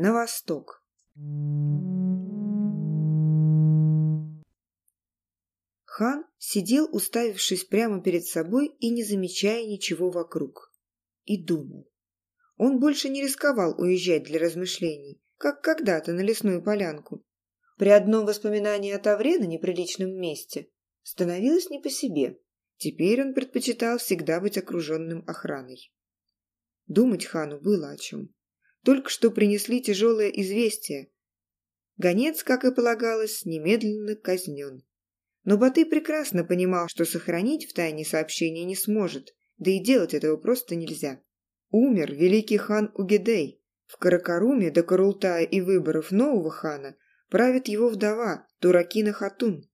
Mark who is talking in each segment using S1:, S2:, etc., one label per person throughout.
S1: на восток. Хан сидел, уставившись прямо перед собой и не замечая ничего вокруг. И думал. Он больше не рисковал уезжать для размышлений, как когда-то на лесную полянку. При одном воспоминании о Тавре на неприличном месте становилось не по себе. Теперь он предпочитал всегда быть окруженным охраной. Думать хану было о чем. Только что принесли тяжелое известие. Гонец, как и полагалось, немедленно казнен. Но Баты прекрасно понимал, что сохранить в тайне сообщение не сможет, да и делать этого просто нельзя. Умер великий хан Угедей. В Каракаруме до Карултая и выборов нового хана правит его вдова Туракина Хатун.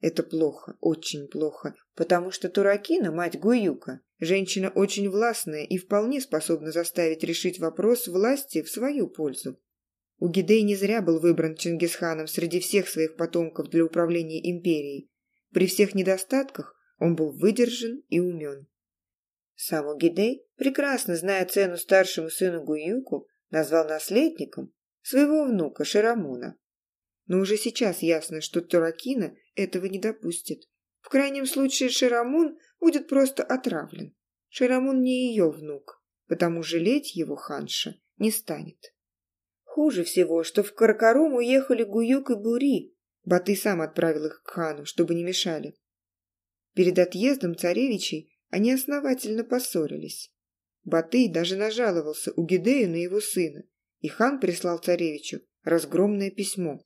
S1: Это плохо, очень плохо, потому что Туракина, мать Гуюка, женщина очень властная и вполне способна заставить решить вопрос власти в свою пользу. Угидей не зря был выбран Чингисханом среди всех своих потомков для управления империей. При всех недостатках он был выдержан и умен. Сам Угидей, прекрасно зная цену старшему сыну Гуюку, назвал наследником своего внука Шарамуна. Но уже сейчас ясно, что Туракина этого не допустит. В крайнем случае Шарамун будет просто отравлен. Шарамун не ее внук, потому жалеть его ханша не станет. Хуже всего, что в Каракарум уехали Гуюк и Бури, Баты сам отправил их к хану, чтобы не мешали. Перед отъездом царевичей они основательно поссорились. Батый даже нажаловался у Гидея на его сына, и хан прислал царевичу разгромное письмо.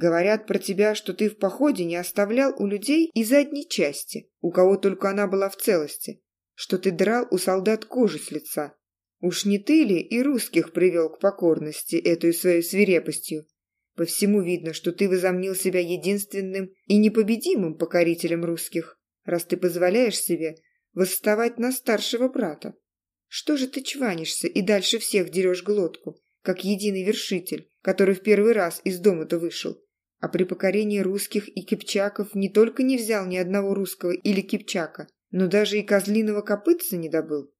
S1: Говорят про тебя, что ты в походе не оставлял у людей и задней части, у кого только она была в целости, что ты драл у солдат кожу с лица. Уж не ты ли и русских привел к покорности этой своей свирепостью? По всему видно, что ты возомнил себя единственным и непобедимым покорителем русских, раз ты позволяешь себе восставать на старшего брата. Что же ты чванишься и дальше всех дерешь глотку, как единый вершитель, который в первый раз из дома-то вышел? А при покорении русских и кипчаков не только не взял ни одного русского или кипчака, но даже и козлиного копытца не добыл.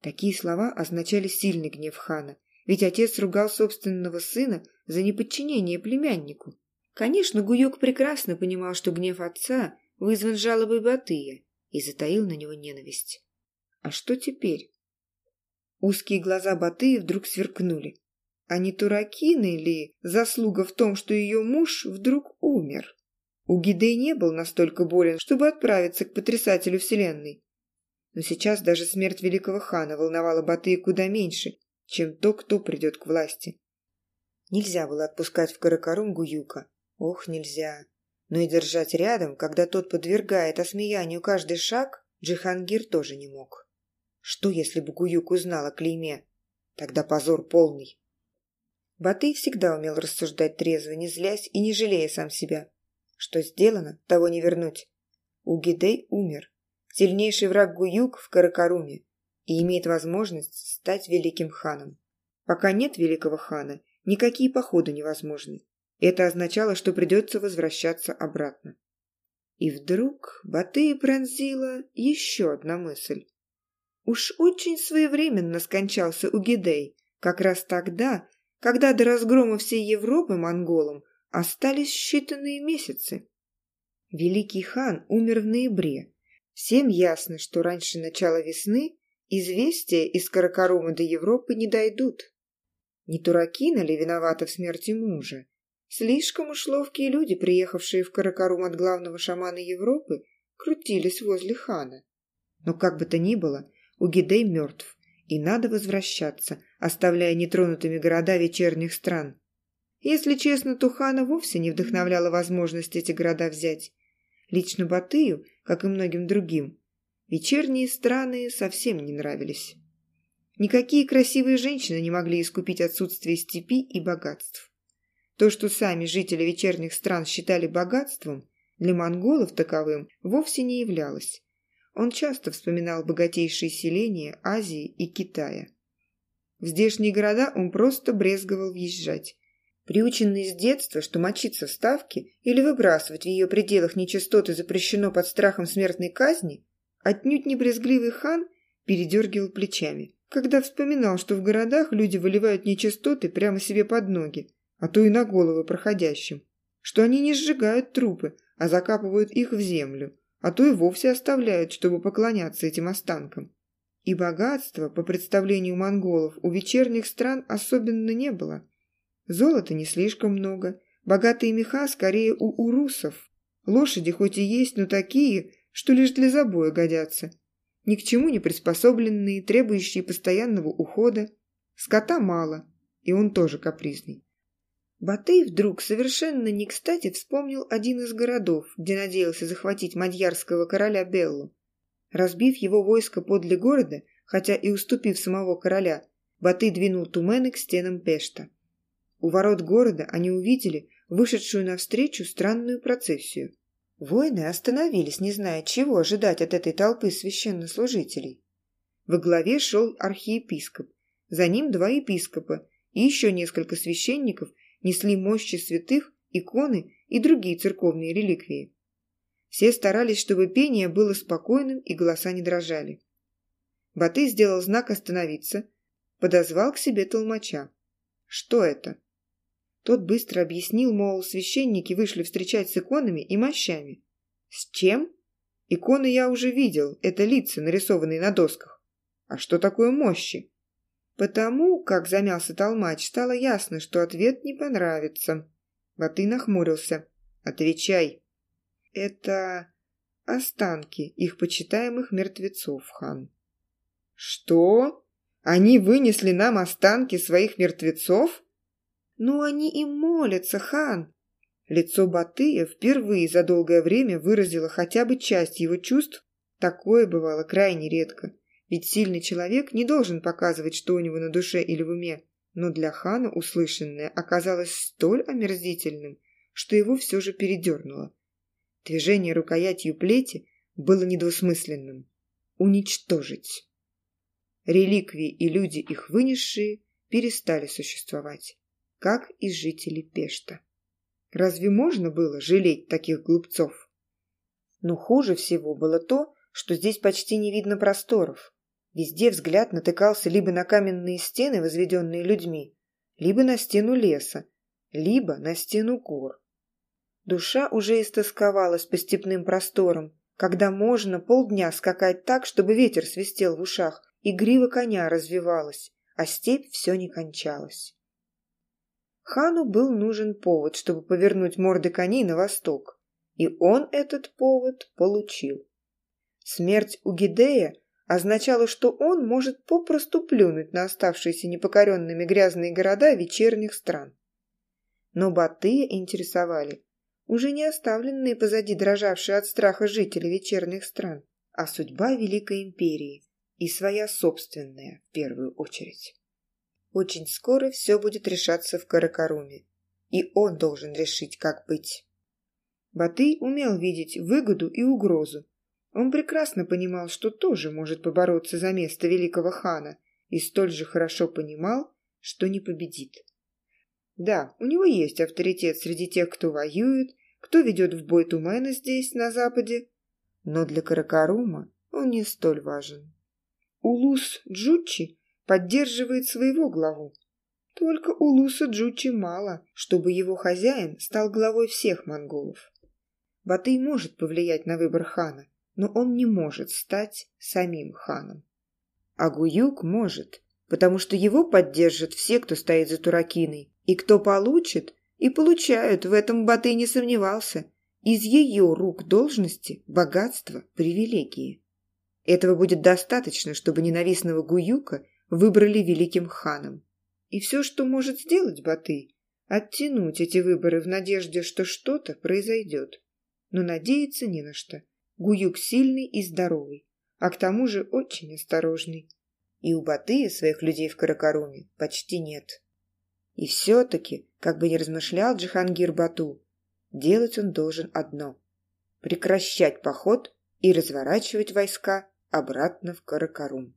S1: Такие слова означали сильный гнев хана, ведь отец ругал собственного сына за неподчинение племяннику. Конечно, Гуюк прекрасно понимал, что гнев отца вызван жалобой Батыя и затаил на него ненависть. А что теперь? Узкие глаза Батыя вдруг сверкнули. А не Туракины ли заслуга в том, что ее муж вдруг умер? У Гидей не был настолько болен, чтобы отправиться к потрясателю вселенной. Но сейчас даже смерть великого хана волновала Батыя куда меньше, чем то, кто придет к власти. Нельзя было отпускать в Каракарум Гуюка. Ох, нельзя. Но и держать рядом, когда тот подвергает осмеянию каждый шаг, Джихангир тоже не мог. Что, если бы Гуюк узнал о клейме? Тогда позор полный. Батый всегда умел рассуждать трезво, не злясь и не жалея сам себя. Что сделано, того не вернуть. Угидей умер. Сильнейший враг Гуюк в Каракаруме и имеет возможность стать великим ханом. Пока нет великого хана, Никакие походы невозможны. Это означало, что придется возвращаться обратно. И вдруг Батыя пронзила еще одна мысль. Уж очень своевременно скончался Угидей, как раз тогда, когда до разгрома всей Европы монголам остались считанные месяцы. Великий хан умер в ноябре. Всем ясно, что раньше начала весны известия из Каракарума до Европы не дойдут. Не Туракина ли виновата в смерти мужа? Слишком уж ловкие люди, приехавшие в Каракарум от главного шамана Европы, крутились возле хана. Но как бы то ни было, Угидей мертв, и надо возвращаться, оставляя нетронутыми города вечерних стран. Если честно, то хана вовсе не вдохновляла возможность эти города взять. Лично Батыю, как и многим другим, вечерние страны совсем не нравились. Никакие красивые женщины не могли искупить отсутствие степи и богатств. То, что сами жители вечерних стран считали богатством, для монголов таковым вовсе не являлось. Он часто вспоминал богатейшие селения Азии и Китая. В здешние города он просто брезговал въезжать. Приученный с детства, что мочиться в ставке или выбрасывать в ее пределах нечистоты запрещено под страхом смертной казни, отнюдь не брезгливый хан передергивал плечами когда вспоминал, что в городах люди выливают нечистоты прямо себе под ноги, а то и на головы проходящим, что они не сжигают трупы, а закапывают их в землю, а то и вовсе оставляют, чтобы поклоняться этим останкам. И богатства, по представлению монголов, у вечерних стран особенно не было. Золота не слишком много, богатые меха скорее у урусов. Лошади хоть и есть, но такие, что лишь для забоя годятся. Ни к чему не приспособленные, требующие постоянного ухода. Скота мало, и он тоже капризный. Батый вдруг совершенно не кстати вспомнил один из городов, где надеялся захватить мадьярского короля Беллу. Разбив его войско подле города, хотя и уступив самого короля, Батый двинул тумены к стенам Пешта. У ворот города они увидели вышедшую навстречу странную процессию. Воины остановились, не зная, чего ожидать от этой толпы священнослужителей. Во главе шел архиепископ, за ним два епископа и еще несколько священников несли мощи святых, иконы и другие церковные реликвии. Все старались, чтобы пение было спокойным и голоса не дрожали. Батый сделал знак остановиться, подозвал к себе толмача. Что это? Тот быстро объяснил, мол, священники вышли встречать с иконами и мощами. С чем? Иконы я уже видел, это лица, нарисованные на досках. А что такое мощи? Потому, как замялся толмач, стало ясно, что ответ не понравится. Батый нахмурился. «Отвечай». Это останки их почитаемых мертвецов, хан. Что? Они вынесли нам останки своих мертвецов? Ну, они и молятся, хан. Лицо Батыя впервые за долгое время выразило хотя бы часть его чувств. Такое бывало крайне редко. Ведь сильный человек не должен показывать, что у него на душе или в уме. Но для хана услышанное оказалось столь омерзительным, что его все же передернуло. Движение рукоятью плети было недвусмысленным. Уничтожить. Реликвии и люди, их вынесшие, перестали существовать, как и жители Пешта. Разве можно было жалеть таких глупцов? Но хуже всего было то, что здесь почти не видно просторов. Везде взгляд натыкался либо на каменные стены, возведенные людьми, либо на стену леса, либо на стену гор. Душа уже истосковалась по степным просторам, когда можно полдня скакать так, чтобы ветер свистел в ушах, и грива коня развивалась, а степь все не кончалась. Хану был нужен повод, чтобы повернуть морды коней на восток, и он этот повод получил. Смерть у Гидея означала, что он может попросту плюнуть на оставшиеся непокоренными грязные города вечерних стран. Но Батыя интересовали уже не оставленные позади дрожавшие от страха жители вечерних стран, а судьба Великой Империи и своя собственная в первую очередь. Очень скоро все будет решаться в Каракаруме, и он должен решить, как быть. Батый умел видеть выгоду и угрозу. Он прекрасно понимал, что тоже может побороться за место великого хана, и столь же хорошо понимал, что не победит. Да, у него есть авторитет среди тех, кто воюет, кто ведет в бой Тумена здесь, на западе. Но для Каракарума он не столь важен. Улус Джучи поддерживает своего главу. Только Улуса Джучи мало, чтобы его хозяин стал главой всех монголов. Батый может повлиять на выбор хана, но он не может стать самим ханом. А Гуюк может, потому что его поддержат все, кто стоит за Туракиной, и кто получит и получают, в этом Батый не сомневался. Из ее рук должности, богатства, привилегии. Этого будет достаточно, чтобы ненавистного Гуюка выбрали великим ханом. И все, что может сделать Батый, оттянуть эти выборы в надежде, что что-то произойдет. Но надеяться не на что. Гуюк сильный и здоровый, а к тому же очень осторожный. И у Батыя своих людей в Каракаруме почти нет. И все-таки, как бы ни размышлял Джихангир Бату, делать он должен одно – прекращать поход и разворачивать войска обратно в Каракарум.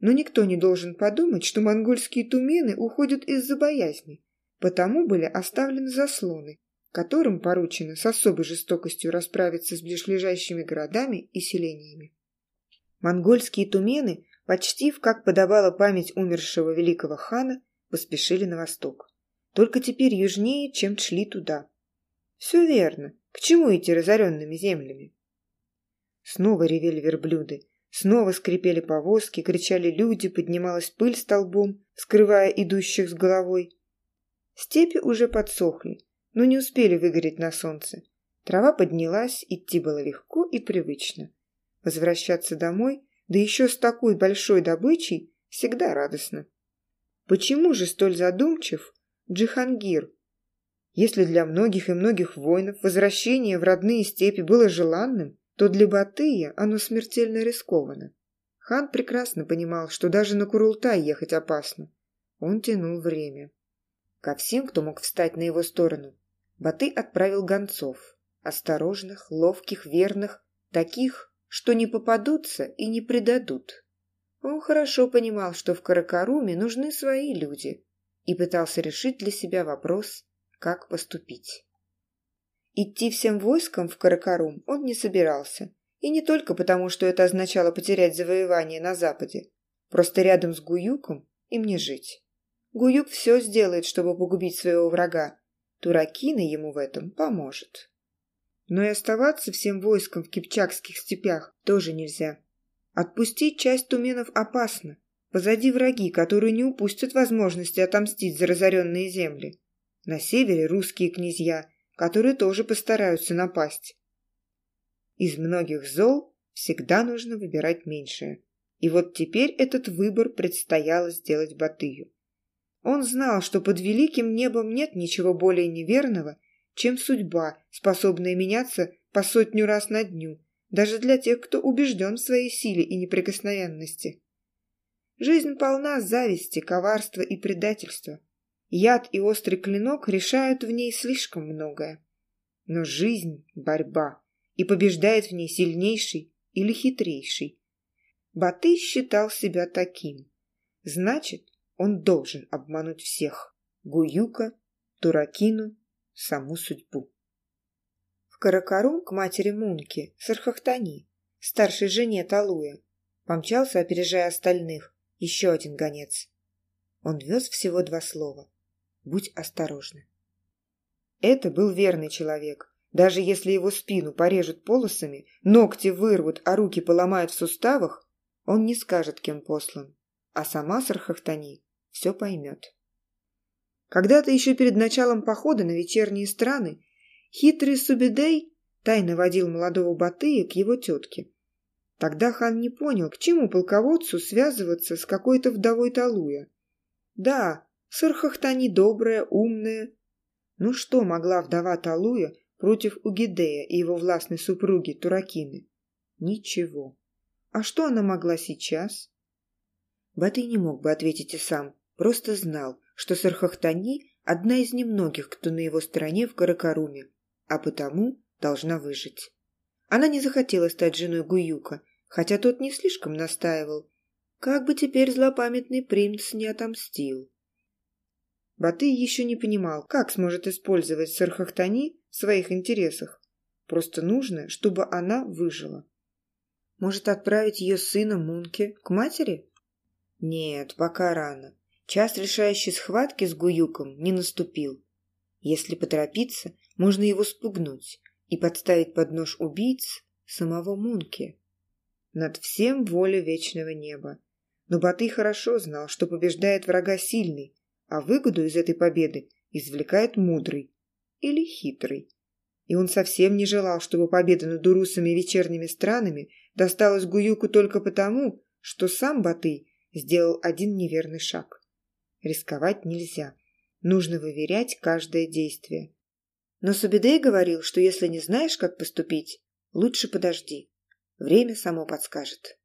S1: Но никто не должен подумать, что монгольские тумены уходят из-за боязни, потому были оставлены заслоны, которым поручено с особой жестокостью расправиться с ближайшими городами и селениями. Монгольские тумены почти как подобала память умершего великого хана, поспешили на восток. Только теперь южнее, чем шли туда. Все верно. К чему идти разоренными землями? Снова ревели верблюды, снова скрипели повозки, кричали люди, поднималась пыль столбом, скрывая идущих с головой. Степи уже подсохли, но не успели выгореть на солнце. Трава поднялась, идти было легко и привычно. Возвращаться домой, да еще с такой большой добычей, всегда радостно. Почему же столь задумчив Джихангир? Если для многих и многих воинов возвращение в родные степи было желанным, то для Батыя оно смертельно рискованно. Хан прекрасно понимал, что даже на Курултай ехать опасно. Он тянул время. Ко всем, кто мог встать на его сторону, Баты отправил гонцов. Осторожных, ловких, верных, таких, что не попадутся и не предадут. Он хорошо понимал, что в Каракаруме нужны свои люди, и пытался решить для себя вопрос, как поступить. Идти всем войском в Каракарум он не собирался, и не только потому, что это означало потерять завоевание на Западе. Просто рядом с Гуюком им не жить. Гуюк все сделает, чтобы погубить своего врага. Туракина ему в этом поможет. Но и оставаться всем войском в кипчакских степях тоже нельзя. Отпустить часть туменов опасно. Позади враги, которые не упустят возможности отомстить за разоренные земли. На севере русские князья, которые тоже постараются напасть. Из многих зол всегда нужно выбирать меньшее. И вот теперь этот выбор предстояло сделать Батыю. Он знал, что под великим небом нет ничего более неверного, чем судьба, способная меняться по сотню раз на дню, даже для тех, кто убежден в своей силе и неприкосновенности. Жизнь полна зависти, коварства и предательства. Яд и острый клинок решают в ней слишком многое. Но жизнь – борьба, и побеждает в ней сильнейший или хитрейший. Баты считал себя таким. Значит, он должен обмануть всех – Гуюка, Туракину, саму судьбу. В Каракарум к матери Мунки, Сархахтани, старшей жене Талуя, помчался, опережая остальных, еще один гонец. Он вез всего два слова. Будь осторожна. Это был верный человек. Даже если его спину порежут полосами, ногти вырвут, а руки поломают в суставах, он не скажет, кем послан. А сама Сархахтани все поймет. Когда-то еще перед началом похода на вечерние страны хитрый Субидей тайно водил молодого Батыя к его тетке. Тогда хан не понял, к чему полководцу связываться с какой-то вдовой Талуя. Да, Сархахтани добрая, умная. Ну что могла вдова Талуя против Угидея и его властной супруги Туракины? Ничего. А что она могла сейчас? Батый не мог бы ответить и сам, просто знал, что Сархахтани – одна из немногих, кто на его стороне в Каракаруме, а потому должна выжить. Она не захотела стать женой Гуюка, хотя тот не слишком настаивал. Как бы теперь злопамятный принц не отомстил. Батый еще не понимал, как сможет использовать Сархахтани в своих интересах. Просто нужно, чтобы она выжила. Может, отправить ее сына Мунке к матери? Нет, пока рано. Час решающей схватки с Гуюком не наступил. Если поторопиться, можно его спугнуть и подставить под нож убийц самого Мунки. Над всем воля вечного неба. Но Батый хорошо знал, что побеждает врага сильный, а выгоду из этой победы извлекает мудрый или хитрый. И он совсем не желал, чтобы победа над урусами и вечерними странами досталась Гуюку только потому, что сам Батый сделал один неверный шаг. Рисковать нельзя. Нужно выверять каждое действие. Но Субидей говорил, что если не знаешь, как поступить, лучше подожди. Время само подскажет.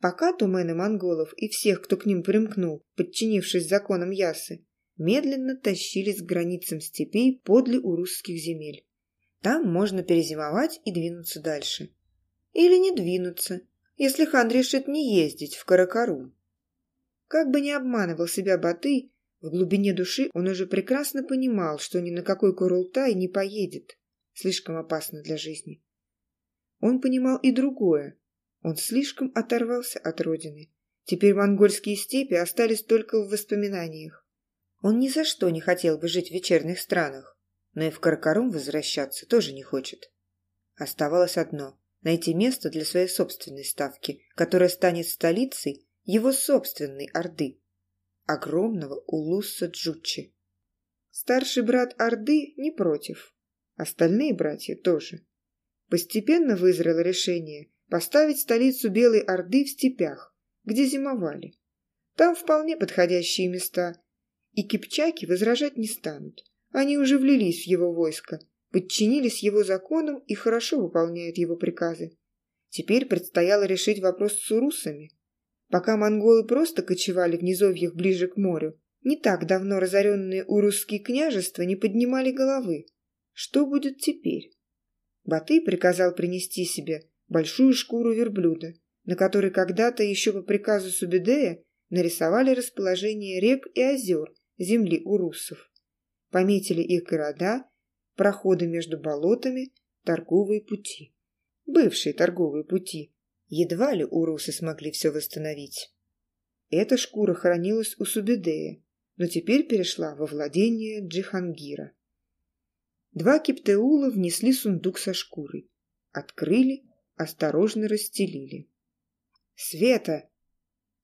S1: Пока тумены монголов и всех, кто к ним примкнул, подчинившись законам Ясы, медленно тащились к границам степей подле урусских земель. Там можно перезимовать и двинуться дальше. Или не двинуться, если хан решит не ездить в Каракарум. Как бы ни обманывал себя Баты, в глубине души он уже прекрасно понимал, что ни на какой Курултай не поедет. Слишком опасно для жизни. Он понимал и другое. Он слишком оторвался от родины. Теперь монгольские степи остались только в воспоминаниях. Он ни за что не хотел бы жить в вечерних странах, но и в Каркарум возвращаться тоже не хочет. Оставалось одно – найти место для своей собственной ставки, которая станет столицей его собственной Орды – огромного Улусса Джучи. Старший брат Орды не против, остальные братья тоже. Постепенно вызрело решение поставить столицу Белой Орды в степях, где зимовали. Там вполне подходящие места, и кипчаки возражать не станут. Они уже влились в его войско, подчинились его законам и хорошо выполняют его приказы. Теперь предстояло решить вопрос с урусами. Пока монголы просто кочевали в низовьях ближе к морю, не так давно разоренные урусские княжества не поднимали головы. Что будет теперь? Батый приказал принести себе большую шкуру верблюда, на которой когда-то еще по приказу Субедея нарисовали расположение рек и озер земли урусов. Пометили их города, проходы между болотами, торговые пути. Бывшие торговые пути. Едва ли урусы смогли все восстановить. Эта шкура хранилась у Субедея, но теперь перешла во владение Джихангира. Два киптеула внесли сундук со шкурой. Открыли, осторожно расстелили. «Света!»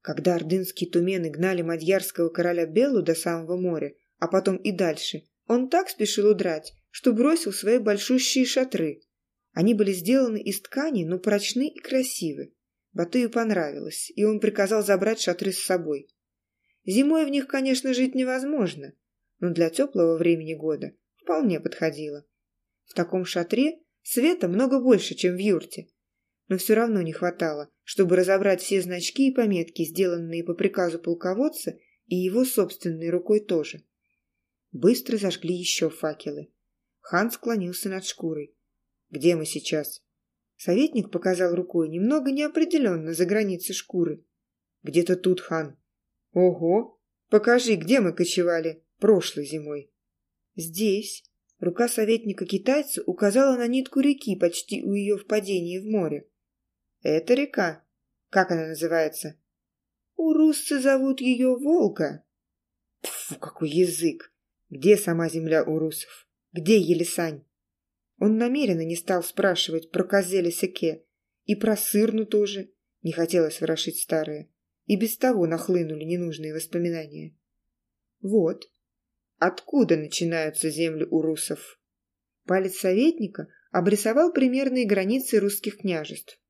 S1: Когда ордынские тумены гнали мадьярского короля Белу до самого моря, а потом и дальше, он так спешил удрать, что бросил свои большущие шатры. Они были сделаны из ткани, но прочны и красивы. Батыю понравилось, и он приказал забрать шатры с собой. Зимой в них, конечно, жить невозможно, но для теплого времени года вполне подходило. В таком шатре света много больше, чем в юрте, но все равно не хватало, чтобы разобрать все значки и пометки, сделанные по приказу полководца и его собственной рукой тоже. Быстро зажгли еще факелы. Хан склонился над шкурой. «Где мы сейчас?» Советник показал рукой немного неопределенно за границы шкуры. «Где-то тут, хан». «Ого! Покажи, где мы кочевали прошлой зимой?» «Здесь». Рука советника китайца указала на нитку реки почти у ее впадения в море. «Это река. Как она называется?» «У русцы зовут ее Волга». Фу, какой язык! Где сама земля у русов? Где Елисань? Он намеренно не стал спрашивать про Козеля Секе. И про Сырну тоже. Не хотелось ворошить старое. И без того нахлынули ненужные воспоминания. Вот. Откуда начинаются земли у русов? Палец советника обрисовал примерные границы русских княжеств.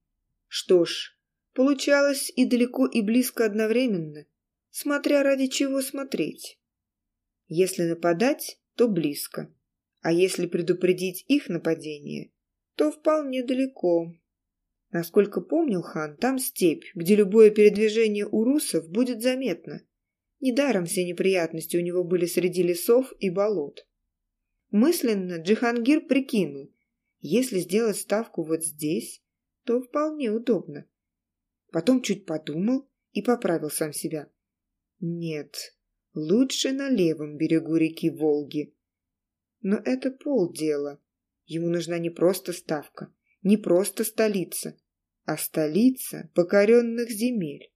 S1: Что ж, получалось и далеко, и близко одновременно, смотря ради чего смотреть. Если нападать, то близко, а если предупредить их нападение, то вполне далеко. Насколько помнил хан, там степь, где любое передвижение у русов будет заметно. Недаром все неприятности у него были среди лесов и болот. Мысленно Джихангир прикинул, если сделать ставку вот здесь, то вполне удобно. Потом чуть подумал и поправил сам себя. Нет, лучше на левом берегу реки Волги. Но это полдела. Ему нужна не просто ставка, не просто столица, а столица покоренных земель.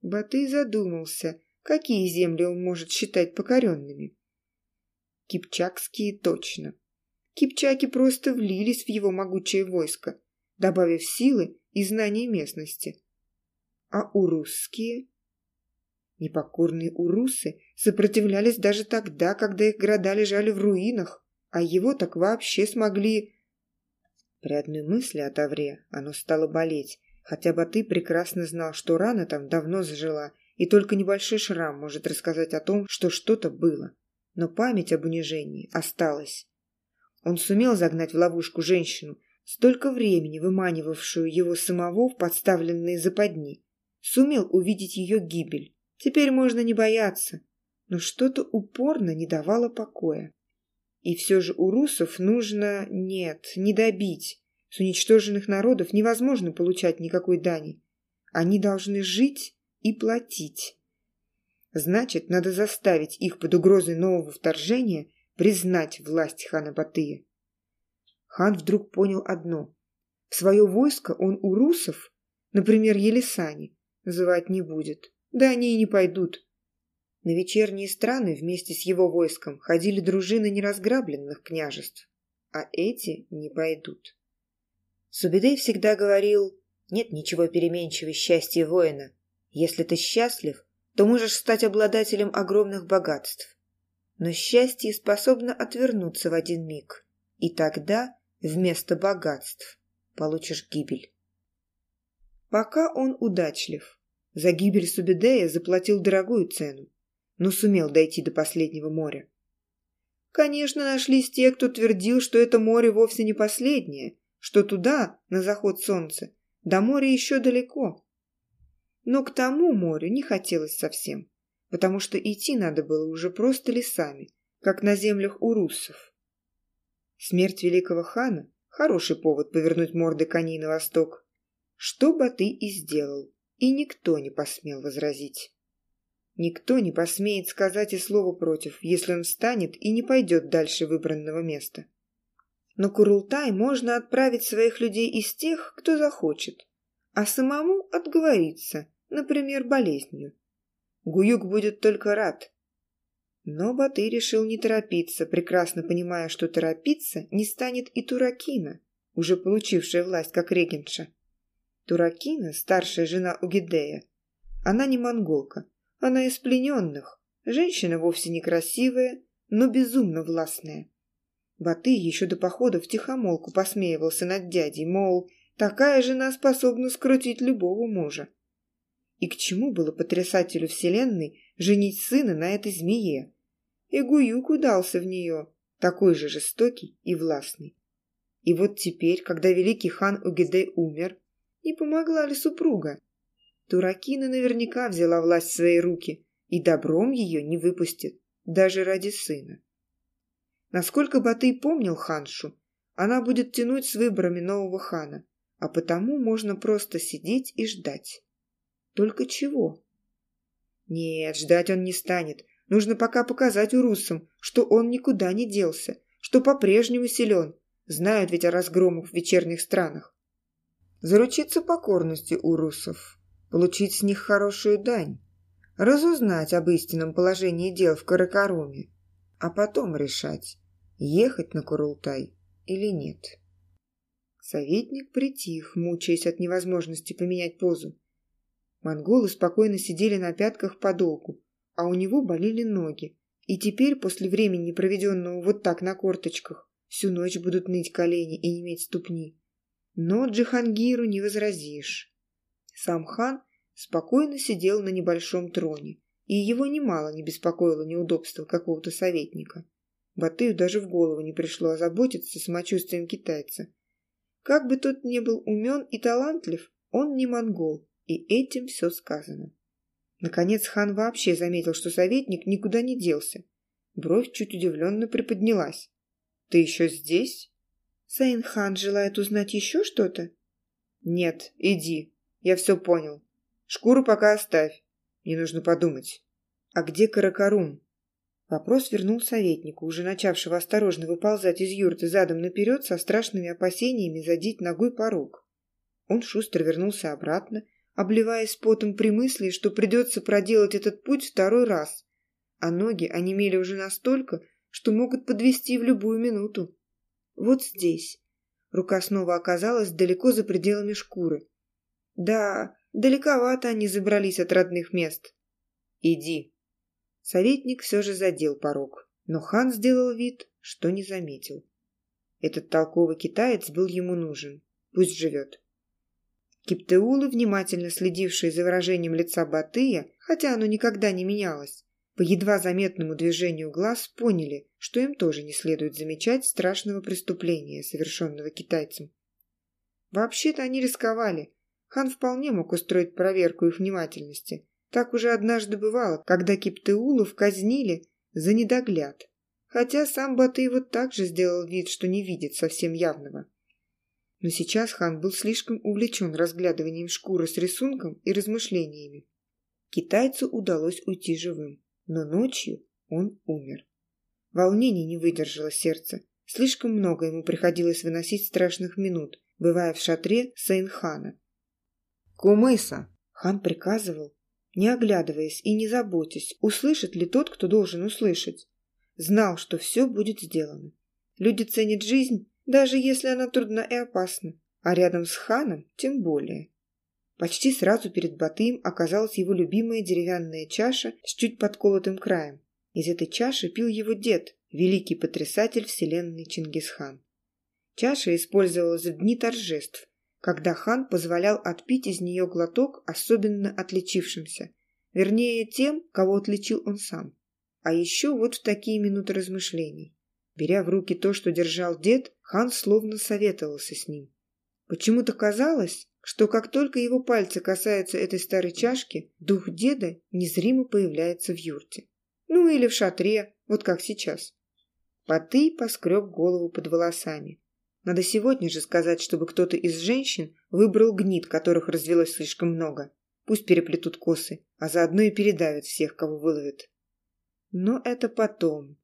S1: Батый задумался, какие земли он может считать покоренными. Кипчакские точно. Кипчаки просто влились в его могучее войско, добавив силы и знаний местности. А урусские? Непокорные урусы сопротивлялись даже тогда, когда их города лежали в руинах, а его так вообще смогли... При одной мысли о Тавре оно стало болеть, хотя бы ты прекрасно знал, что рана там давно зажила, и только небольшой шрам может рассказать о том, что что-то было. Но память об унижении осталась. Он сумел загнать в ловушку женщину, столько времени выманивавшую его самого в подставленные западни. Сумел увидеть ее гибель. Теперь можно не бояться. Но что-то упорно не давало покоя. И все же у русов нужно... Нет, не добить. С уничтоженных народов невозможно получать никакой дани. Они должны жить и платить. Значит, надо заставить их под угрозой нового вторжения признать власть хана Батыя. Хан вдруг понял одно. В свое войско он у русов, например, Елисани, называть не будет. Да они и не пойдут. На вечерние страны вместе с его войском ходили дружины неразграбленных княжеств, а эти не пойдут. Субидей всегда говорил, нет ничего переменчивее счастья воина. Если ты счастлив, то можешь стать обладателем огромных богатств. Но счастье способно отвернуться в один миг, и тогда вместо богатств получишь гибель. Пока он удачлив. За гибель Субидея заплатил дорогую цену, но сумел дойти до последнего моря. Конечно, нашлись те, кто твердил, что это море вовсе не последнее, что туда, на заход солнца, до моря еще далеко. Но к тому морю не хотелось совсем, потому что идти надо было уже просто лесами, как на землях у руссов. Смерть великого хана – хороший повод повернуть морды коней на восток, что бы ты и сделал, и никто не посмел возразить. Никто не посмеет сказать и слова против, если он встанет и не пойдет дальше выбранного места. На Курултай можно отправить своих людей из тех, кто захочет, а самому отговориться, например, болезнью. Гуюк будет только рад. Но Батый решил не торопиться, прекрасно понимая, что торопиться не станет и Туракина, уже получившая власть как регенша. Туракина, старшая жена Угидея, она не монголка, она из плененных, женщина вовсе некрасивая, но безумно властная. Батый еще до похода в тихомолку посмеивался над дядей, мол, такая жена способна скрутить любого мужа. И к чему было потрясателю вселенной женить сына на этой змее? И Гуюк удался в нее, такой же жестокий и властный. И вот теперь, когда великий хан Угидей умер, не помогла ли супруга? Туракина наверняка взяла власть в свои руки и добром ее не выпустит, даже ради сына. Насколько Батый помнил ханшу, она будет тянуть с выборами нового хана, а потому можно просто сидеть и ждать. Только чего? Нет, ждать он не станет. Нужно пока показать урусам, что он никуда не делся, что по-прежнему силен. Знают ведь о разгромах в вечерних странах. Заручиться покорностью урусов, получить с них хорошую дань, разузнать об истинном положении дел в Каракаруме, а потом решать, ехать на Курултай или нет. Советник притих, мучаясь от невозможности поменять позу. Монголы спокойно сидели на пятках подолгу, а у него болели ноги, и теперь, после времени, проведенного вот так на корточках, всю ночь будут ныть колени и не иметь ступни. Но Джихангиру не возразишь. Сам хан спокойно сидел на небольшом троне, и его немало не беспокоило неудобство какого-то советника. Батыю даже в голову не пришло озаботиться самочувствием китайца. Как бы тот ни был умен и талантлив, он не монгол, и этим все сказано. Наконец хан вообще заметил, что советник никуда не делся. Бровь чуть удивленно приподнялась. «Ты еще здесь?» Сайн-хан желает узнать еще что-то? Нет, иди. Я все понял. Шкуру пока оставь. Мне нужно подумать. А где Каракарум? Вопрос вернул советника, уже начавшего осторожно выползать из юрты задом наперед со страшными опасениями задеть ногой порог. Он шустро вернулся обратно, обливаясь потом при мысли, что придется проделать этот путь второй раз, а ноги онемели уже настолько, что могут подвести в любую минуту. Вот здесь. Рука снова оказалась далеко за пределами шкуры. Да, далековато они забрались от родных мест. Иди. Советник все же задел порог, но хан сделал вид, что не заметил. Этот толковый китаец был ему нужен. Пусть живет. Киптеулы, внимательно следившие за выражением лица Батыя, хотя оно никогда не менялось, по едва заметному движению глаз поняли, что им тоже не следует замечать страшного преступления, совершенного китайцем. Вообще-то они рисковали. Хан вполне мог устроить проверку их внимательности. Так уже однажды бывало, когда киптеулов казнили за недогляд. Хотя сам Батый вот так же сделал вид, что не видит совсем явного. Но сейчас хан был слишком увлечен разглядыванием шкуры с рисунком и размышлениями. Китайцу удалось уйти живым но ночью он умер. Волнение не выдержало сердце. Слишком много ему приходилось выносить страшных минут, бывая в шатре Сейнхана. «Кумыса!» — хан приказывал, не оглядываясь и не заботясь, услышит ли тот, кто должен услышать. Знал, что все будет сделано. Люди ценят жизнь, даже если она трудна и опасна, а рядом с ханом тем более. Почти сразу перед Батыем оказалась его любимая деревянная чаша с чуть подколотым краем. Из этой чаши пил его дед, великий потрясатель вселенной Чингисхан. Чаша использовалась в дни торжеств, когда хан позволял отпить из нее глоток особенно отличившимся, вернее тем, кого отличил он сам. А еще вот в такие минуты размышлений. Беря в руки то, что держал дед, хан словно советовался с ним. Почему-то казалось, что как только его пальцы касаются этой старой чашки, дух деда незримо появляется в юрте. Ну или в шатре, вот как сейчас. Потый поскреб голову под волосами. Надо сегодня же сказать, чтобы кто-то из женщин выбрал гнид, которых развелось слишком много. Пусть переплетут косы, а заодно и передавят всех, кого выловят. Но это потом.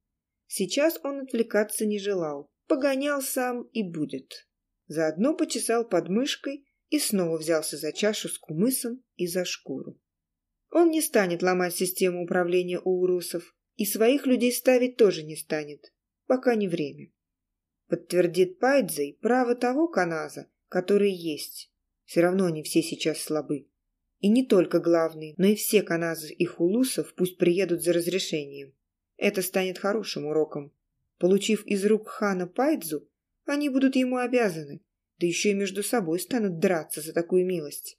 S1: Сейчас он отвлекаться не желал. Погонял сам и будет. Заодно почесал подмышкой и снова взялся за чашу с кумысом и за шкуру. Он не станет ломать систему управления у урусов, и своих людей ставить тоже не станет, пока не время. Подтвердит Пайдзей право того каназа, который есть. Все равно они все сейчас слабы. И не только главный, но и все каназы и хулусов пусть приедут за разрешением. Это станет хорошим уроком. Получив из рук хана Пайдзу, они будут ему обязаны, да еще и между собой станут драться за такую милость.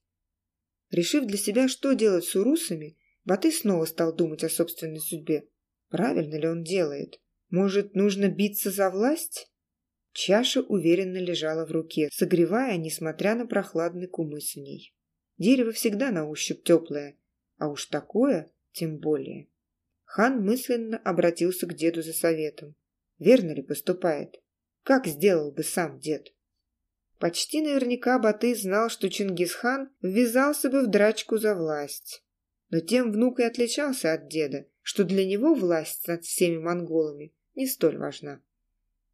S1: Решив для себя, что делать с урусами, Баты снова стал думать о собственной судьбе. Правильно ли он делает? Может, нужно биться за власть? Чаша уверенно лежала в руке, согревая, несмотря на прохладный кумыс в ней. Дерево всегда на ощупь теплое, а уж такое тем более. Хан мысленно обратился к деду за советом. Верно ли поступает? Как сделал бы сам дед? Почти наверняка Баты знал, что Чингисхан ввязался бы в драчку за власть. Но тем внук и отличался от деда, что для него власть над всеми монголами не столь важна.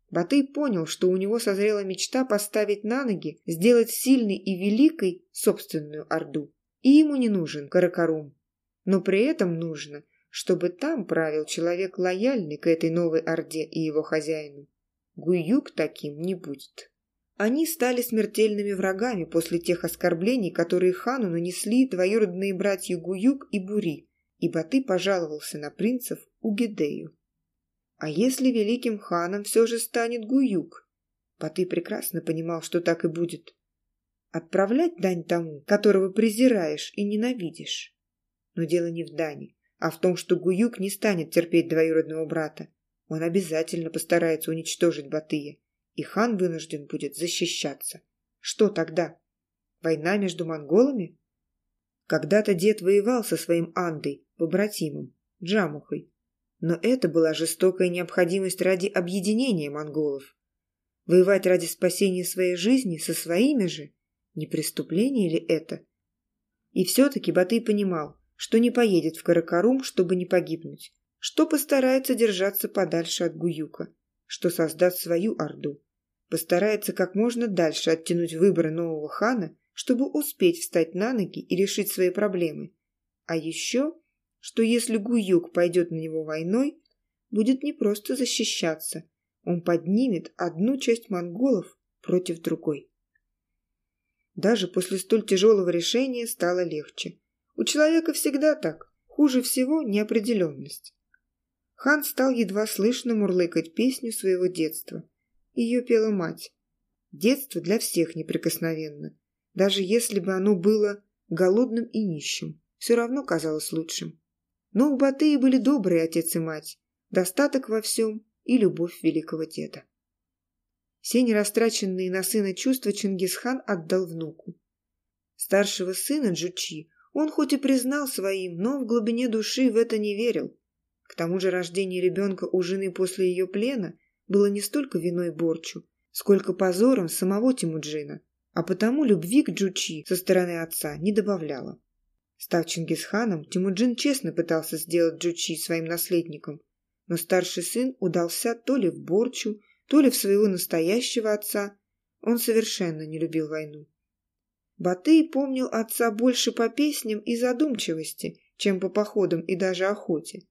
S1: Батый понял, что у него созрела мечта поставить на ноги, сделать сильной и великой собственную Орду. И ему не нужен Каракарум. Но при этом нужно, чтобы там правил человек лояльный к этой новой Орде и его хозяину. Гуюк таким не будет. Они стали смертельными врагами после тех оскорблений, которые хану нанесли двоюродные братья Гуюк и Бури, и Баты пожаловался на принцев Угедею. А если великим ханом все же станет Гуюк? Баты прекрасно понимал, что так и будет. Отправлять дань тому, которого презираешь и ненавидишь. Но дело не в дане, а в том, что Гуюк не станет терпеть двоюродного брата. Он обязательно постарается уничтожить Батыя и хан вынужден будет защищаться. Что тогда? Война между монголами? Когда-то дед воевал со своим Андой, побратимом, Джамухой. Но это была жестокая необходимость ради объединения монголов. Воевать ради спасения своей жизни со своими же? Не преступление ли это? И все-таки Батый понимал, что не поедет в Каракарум, чтобы не погибнуть, что постарается держаться подальше от Гуюка, что создаст свою Орду постарается как можно дальше оттянуть выборы нового хана, чтобы успеть встать на ноги и решить свои проблемы. А еще, что если Гуюк пойдет на него войной, будет не просто защищаться, он поднимет одну часть монголов против другой. Даже после столь тяжелого решения стало легче. У человека всегда так, хуже всего неопределенность. Хан стал едва слышно мурлыкать песню своего детства – ее пела мать. Детство для всех неприкосновенно. Даже если бы оно было голодным и нищим, все равно казалось лучшим. Но у Батыя были добрые отец и мать, достаток во всем и любовь великого деда. Все нерастраченные на сына чувства Чингисхан отдал внуку. Старшего сына Джучи он хоть и признал своим, но в глубине души в это не верил. К тому же рождение ребенка у жены после ее плена было не столько виной Борчу, сколько позором самого Тимуджина, а потому любви к Джучи со стороны отца не добавляла. Став Чингисханом, Тимуджин честно пытался сделать Джучи своим наследником, но старший сын удался то ли в Борчу, то ли в своего настоящего отца. Он совершенно не любил войну. Батый помнил отца больше по песням и задумчивости, чем по походам и даже охоте.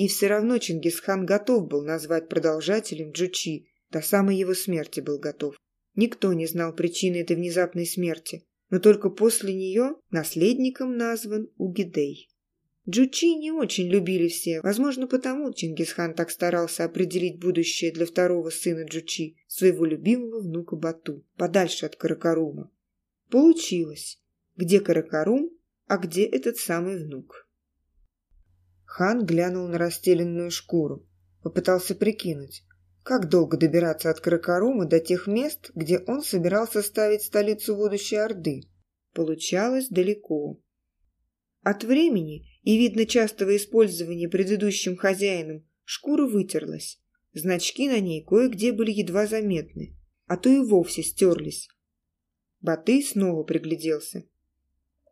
S1: И все равно Чингисхан готов был назвать продолжателем Джучи, до самой его смерти был готов. Никто не знал причины этой внезапной смерти, но только после нее наследником назван Угидей. Джучи не очень любили все, возможно, потому Чингисхан так старался определить будущее для второго сына Джучи, своего любимого внука Бату, подальше от Каракарума. Получилось. Где Каракарум, а где этот самый внук? Хан глянул на расстеленную шкуру, попытался прикинуть, как долго добираться от Каракарума до тех мест, где он собирался ставить столицу будущей Орды. Получалось далеко. От времени и, видно, частого использования предыдущим хозяином шкура вытерлась. Значки на ней кое-где были едва заметны, а то и вовсе стерлись. Батый снова пригляделся.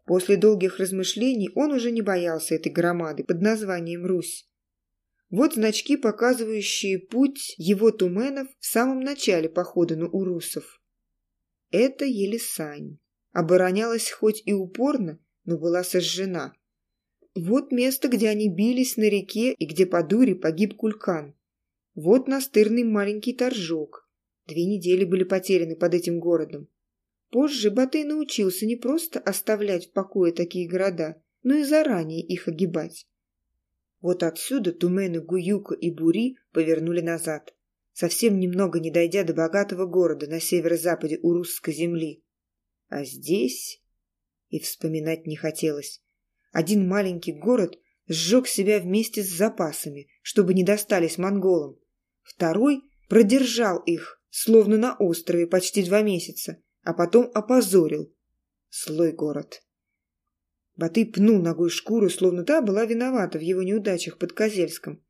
S1: После долгих размышлений он уже не боялся этой громады под названием Русь. Вот значки, показывающие путь его туменов в самом начале похода на урусов. Это Елисань. Оборонялась хоть и упорно, но была сожжена. Вот место, где они бились на реке и где по дуре погиб Кулькан. Вот настырный маленький торжок. Две недели были потеряны под этим городом. Позже Батый научился не просто оставлять в покое такие города, но и заранее их огибать. Вот отсюда Тумены, Гуюка и Бури повернули назад, совсем немного не дойдя до богатого города на северо-западе у русской земли. А здесь... И вспоминать не хотелось. Один маленький город сжег себя вместе с запасами, чтобы не достались монголам. Второй продержал их, словно на острове, почти два месяца, а потом опозорил. Слой город. Батый пнул ногой шкуру, словно та была виновата в его неудачах под Козельском.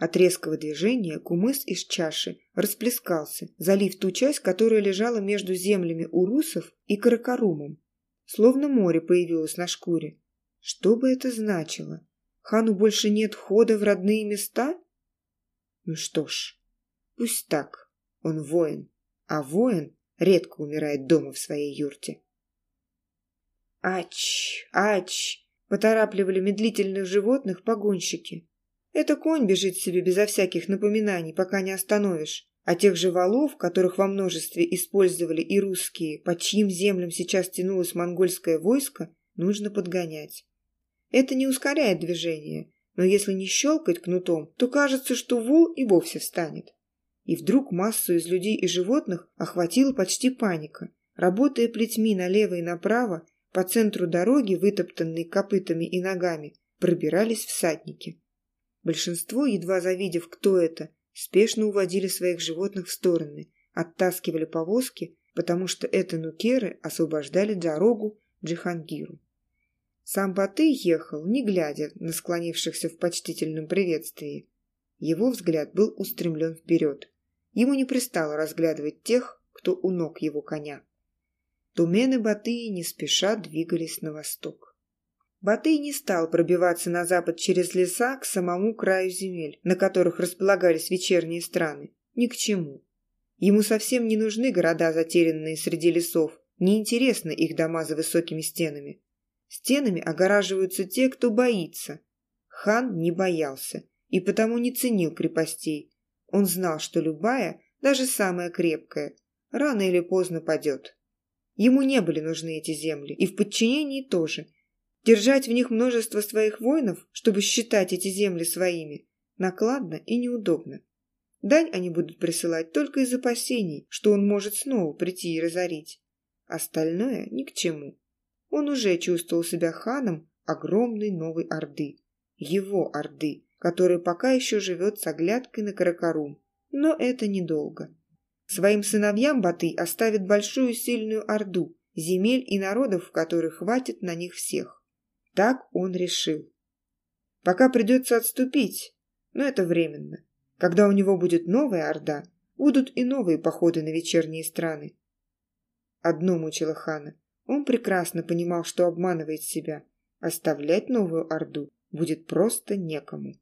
S1: От резкого движения кумыс из чаши расплескался, залив ту часть, которая лежала между землями урусов и Каракарумом. Словно море появилось на шкуре. Что бы это значило? Хану больше нет хода в родные места? Ну что ж, пусть так. Он воин, а воин редко умирает дома в своей юрте. Ач, ач, поторапливали медлительных животных погонщики. Это конь бежит себе безо всяких напоминаний, пока не остановишь. А тех же валов, которых во множестве использовали и русские, по чьим землям сейчас тянулось монгольское войско, нужно подгонять. Это не ускоряет движение, но если не щелкать кнутом, то кажется, что вол и вовсе встанет. И вдруг массу из людей и животных охватила почти паника. Работая плетьми налево и направо, по центру дороги, вытоптанной копытами и ногами, пробирались всадники. Большинство, едва завидев, кто это, спешно уводили своих животных в стороны, оттаскивали повозки, потому что это нукеры освобождали дорогу Джихангиру. Сам Баты ехал, не глядя на склонившихся в почтительном приветствии. Его взгляд был устремлен вперед. Ему не пристало разглядывать тех, кто у ног его коня. Тумены Батыя не спеша двигались на восток. Батый не стал пробиваться на запад через леса к самому краю земель, на которых располагались вечерние страны. Ни к чему. Ему совсем не нужны города, затерянные среди лесов, неинтересны их дома за высокими стенами. Стенами огораживаются те, кто боится. Хан не боялся и потому не ценил крепостей. Он знал, что любая, даже самая крепкая, рано или поздно падет. Ему не были нужны эти земли, и в подчинении тоже. Держать в них множество своих воинов, чтобы считать эти земли своими, накладно и неудобно. Дань они будут присылать только из опасений, что он может снова прийти и разорить. Остальное ни к чему. Он уже чувствовал себя ханом огромной новой Орды. Его Орды, которая пока еще живет с оглядкой на Каракарум. Но это недолго. Своим сыновьям Батый оставит большую сильную орду, земель и народов, которых хватит на них всех. Так он решил. Пока придется отступить, но это временно. Когда у него будет новая орда, будут и новые походы на вечерние страны. Одно мучило хана. Он прекрасно понимал, что обманывает себя. Оставлять новую орду будет просто некому.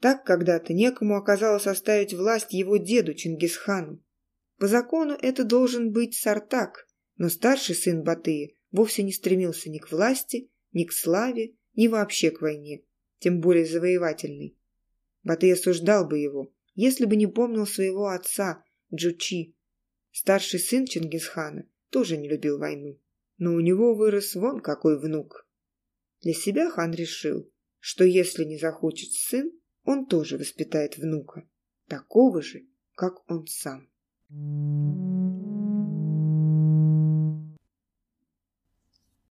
S1: Так когда-то некому оказалось оставить власть его деду Чингисхану. По закону это должен быть Сартак, но старший сын Батыя вовсе не стремился ни к власти, ни к славе, ни вообще к войне, тем более завоевательной. Батый осуждал бы его, если бы не помнил своего отца, Джучи. Старший сын Чингисхана тоже не любил войну, но у него вырос вон какой внук. Для себя хан решил, что если не захочет сын, он тоже воспитает внука, такого же, как он сам. Thank you.